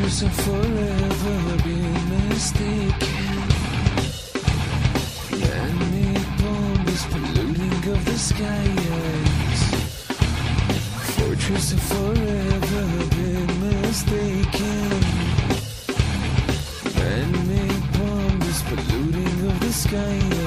Cause I've forever been mistaken. Planet bomb is polluting of the skies. Fortress of forever been mistaken. Planet bomb is polluting of the skies.